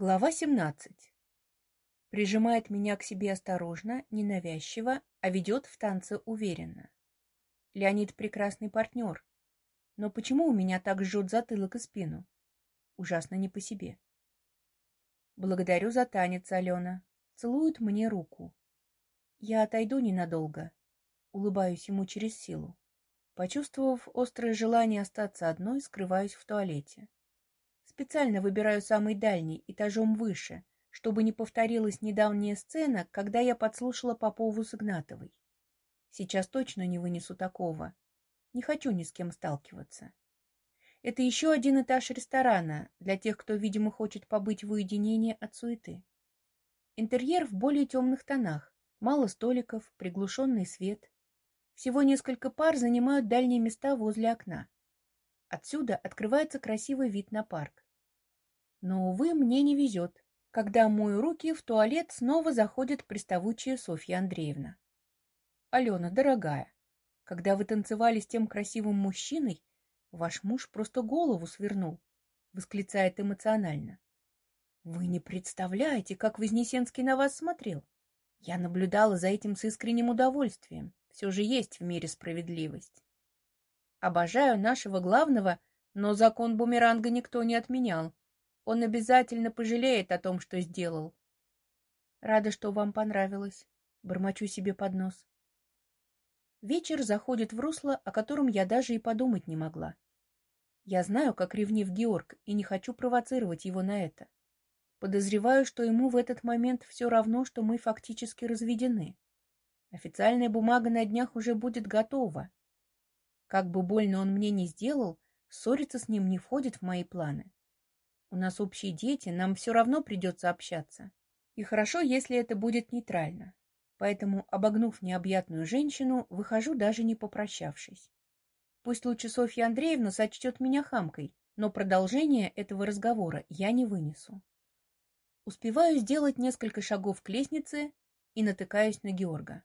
Глава 17. Прижимает меня к себе осторожно, ненавязчиво, а ведет в танце уверенно. Леонид прекрасный партнер. Но почему у меня так жжет затылок и спину? Ужасно не по себе. Благодарю за танец, Алена. Целует мне руку. Я отойду ненадолго. Улыбаюсь ему через силу. Почувствовав острое желание остаться одной, скрываюсь в туалете. Специально выбираю самый дальний, этажом выше, чтобы не повторилась недавняя сцена, когда я подслушала Попову с Игнатовой. Сейчас точно не вынесу такого. Не хочу ни с кем сталкиваться. Это еще один этаж ресторана для тех, кто, видимо, хочет побыть в уединении от суеты. Интерьер в более темных тонах, мало столиков, приглушенный свет. Всего несколько пар занимают дальние места возле окна. Отсюда открывается красивый вид на парк. Но, увы, мне не везет. Когда мою руки, в туалет снова заходит приставучая Софья Андреевна. Алена, дорогая, когда вы танцевали с тем красивым мужчиной, ваш муж просто голову свернул, восклицает эмоционально. Вы не представляете, как Вознесенский на вас смотрел. Я наблюдала за этим с искренним удовольствием. Все же есть в мире справедливость. Обожаю нашего главного, но закон бумеранга никто не отменял. Он обязательно пожалеет о том, что сделал. Рада, что вам понравилось. Бормочу себе под нос. Вечер заходит в русло, о котором я даже и подумать не могла. Я знаю, как ревнив Георг, и не хочу провоцировать его на это. Подозреваю, что ему в этот момент все равно, что мы фактически разведены. Официальная бумага на днях уже будет готова. Как бы больно он мне не сделал, ссориться с ним не входит в мои планы. У нас общие дети, нам все равно придется общаться. И хорошо, если это будет нейтрально. Поэтому, обогнув необъятную женщину, выхожу, даже не попрощавшись. Пусть лучше Софья Андреевна сочтет меня хамкой, но продолжение этого разговора я не вынесу. Успеваю сделать несколько шагов к лестнице и натыкаюсь на Георга.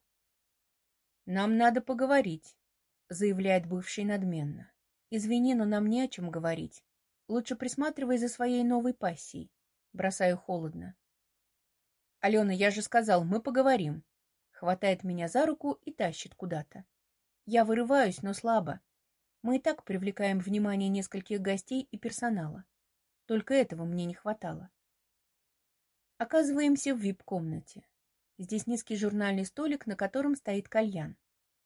«Нам надо поговорить», — заявляет бывший надменно. «Извини, но нам не о чем говорить. Лучше присматривай за своей новой пассией. Бросаю холодно. Алена, я же сказал, мы поговорим. Хватает меня за руку и тащит куда-то. Я вырываюсь, но слабо. Мы и так привлекаем внимание нескольких гостей и персонала. Только этого мне не хватало. Оказываемся в вип-комнате. Здесь низкий журнальный столик, на котором стоит кальян.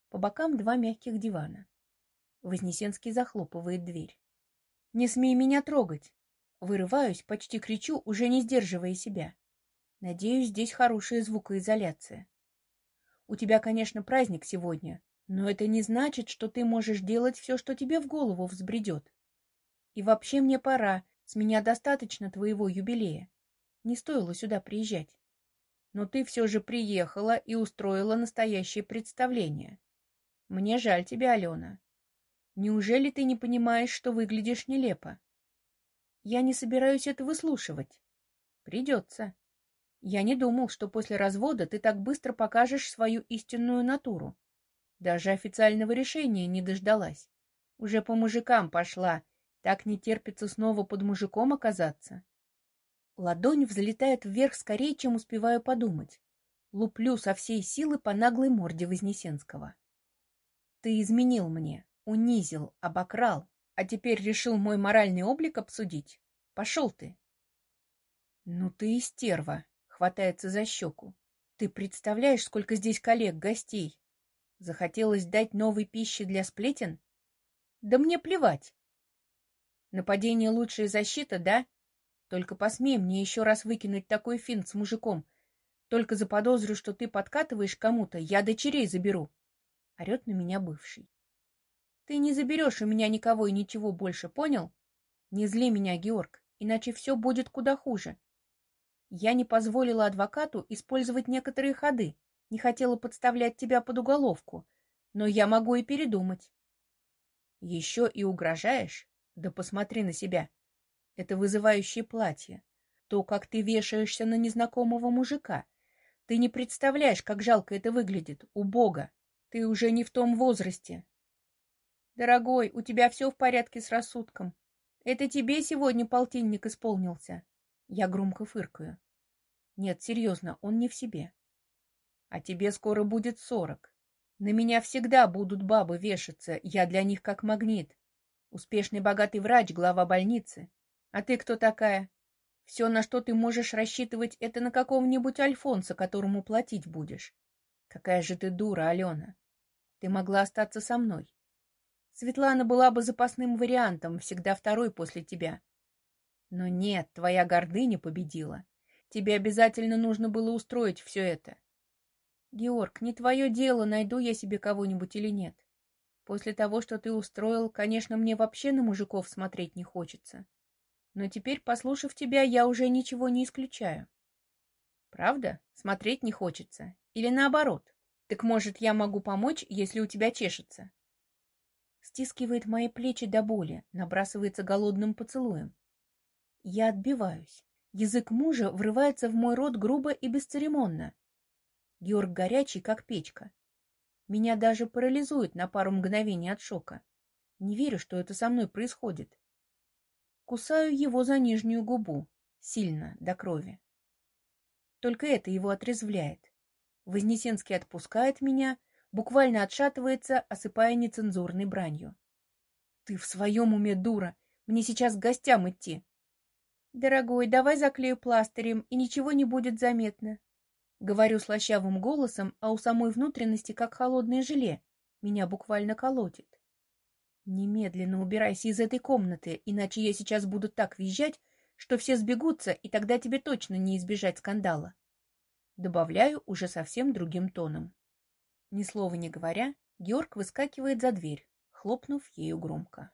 По бокам два мягких дивана. Вознесенский захлопывает дверь. «Не смей меня трогать!» Вырываюсь, почти кричу, уже не сдерживая себя. Надеюсь, здесь хорошая звукоизоляция. У тебя, конечно, праздник сегодня, но это не значит, что ты можешь делать все, что тебе в голову взбредет. И вообще мне пора, с меня достаточно твоего юбилея. Не стоило сюда приезжать. Но ты все же приехала и устроила настоящее представление. Мне жаль тебя, Алена. Неужели ты не понимаешь, что выглядишь нелепо? Я не собираюсь это выслушивать. Придется. Я не думал, что после развода ты так быстро покажешь свою истинную натуру. Даже официального решения не дождалась. Уже по мужикам пошла. Так не терпится снова под мужиком оказаться. Ладонь взлетает вверх скорее, чем успеваю подумать. Луплю со всей силы по наглой морде Вознесенского. Ты изменил мне унизил, обокрал, а теперь решил мой моральный облик обсудить? Пошел ты. Ну ты и стерва, хватается за щеку. Ты представляешь, сколько здесь коллег, гостей? Захотелось дать новой пищи для сплетен? Да мне плевать. Нападение лучшая защита, да? Только посмей мне еще раз выкинуть такой финт с мужиком. Только заподозрю, что ты подкатываешь кому-то, я дочерей заберу. Орет на меня бывший. Ты не заберешь у меня никого и ничего больше, понял? Не зли меня, Георг, иначе все будет куда хуже. Я не позволила адвокату использовать некоторые ходы, не хотела подставлять тебя под уголовку, но я могу и передумать. Еще и угрожаешь? Да посмотри на себя. Это вызывающее платье. То, как ты вешаешься на незнакомого мужика. Ты не представляешь, как жалко это выглядит, у Бога. Ты уже не в том возрасте, Дорогой, у тебя все в порядке с рассудком. Это тебе сегодня полтинник исполнился. Я громко фыркаю. Нет, серьезно, он не в себе. А тебе скоро будет сорок. На меня всегда будут бабы вешаться, я для них как магнит. Успешный богатый врач, глава больницы. А ты кто такая? Все, на что ты можешь рассчитывать, это на какого-нибудь Альфонса, которому платить будешь. Какая же ты дура, Алена. Ты могла остаться со мной. Светлана была бы запасным вариантом, всегда второй после тебя. Но нет, твоя гордыня победила. Тебе обязательно нужно было устроить все это. Георг, не твое дело, найду я себе кого-нибудь или нет. После того, что ты устроил, конечно, мне вообще на мужиков смотреть не хочется. Но теперь, послушав тебя, я уже ничего не исключаю. Правда? Смотреть не хочется. Или наоборот? Так может, я могу помочь, если у тебя чешется? Стискивает мои плечи до боли, набрасывается голодным поцелуем. Я отбиваюсь. Язык мужа врывается в мой рот грубо и бесцеремонно. Георг горячий, как печка. Меня даже парализует на пару мгновений от шока. Не верю, что это со мной происходит. Кусаю его за нижнюю губу, сильно, до крови. Только это его отрезвляет. Вознесенский отпускает меня, буквально отшатывается, осыпая нецензурной бранью. «Ты в своем уме, дура! Мне сейчас к гостям идти!» «Дорогой, давай заклею пластырем, и ничего не будет заметно!» Говорю слащавым голосом, а у самой внутренности как холодное желе. Меня буквально колотит. Немедленно убирайся из этой комнаты, иначе я сейчас буду так визжать, что все сбегутся, и тогда тебе точно не избежать скандала. Добавляю уже совсем другим тоном. Ни слова не говоря, Георг выскакивает за дверь, хлопнув ею громко.